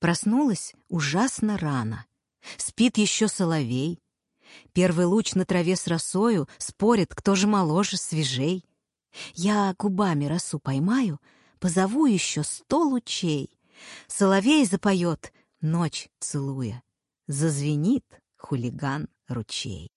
Проснулась ужасно рано. Спит еще соловей. Первый луч на траве с росою Спорит, кто же моложе, свежей. Я губами росу поймаю, Позову еще сто лучей. Соловей запоет, ночь целуя. Зазвенит хулиган ручей.